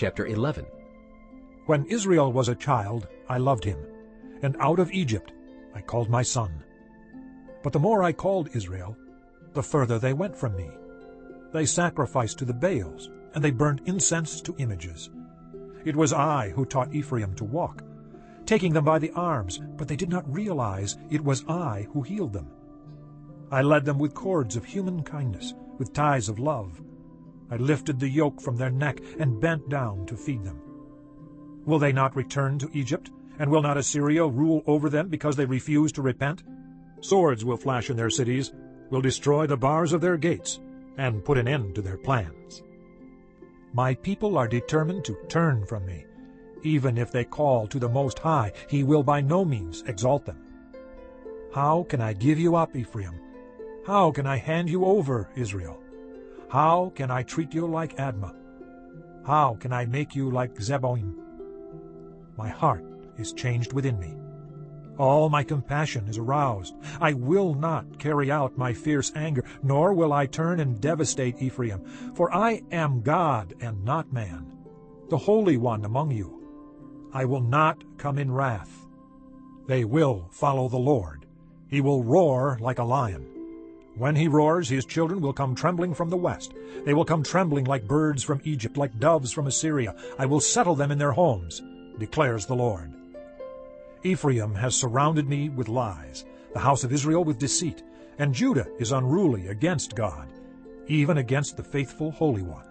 Chapter 11 When Israel was a child, I loved him, and out of Egypt I called my son. But the more I called Israel, the further they went from me. They sacrificed to the Baals, and they burned incense to images. It was I who taught Ephraim to walk, taking them by the arms, but they did not realize it was I who healed them. I led them with cords of human kindness, with ties of love. I lifted the yoke from their neck and bent down to feed them. Will they not return to Egypt? And will not Assyria rule over them because they refuse to repent? Swords will flash in their cities, will destroy the bars of their gates, and put an end to their plans. My people are determined to turn from me. Even if they call to the Most High, he will by no means exalt them. How can I give you up, Ephraim? How can I hand you over, Israel? How can I treat you like Admah? How can I make you like Zeboim? My heart is changed within me. All my compassion is aroused. I will not carry out my fierce anger, nor will I turn and devastate Ephraim. For I am God and not man, the Holy One among you. I will not come in wrath. They will follow the Lord. He will roar like a lion. When he roars, his children will come trembling from the west. They will come trembling like birds from Egypt, like doves from Assyria. I will settle them in their homes, declares the Lord. Ephraim has surrounded me with lies, the house of Israel with deceit, and Judah is unruly against God, even against the faithful Holy One.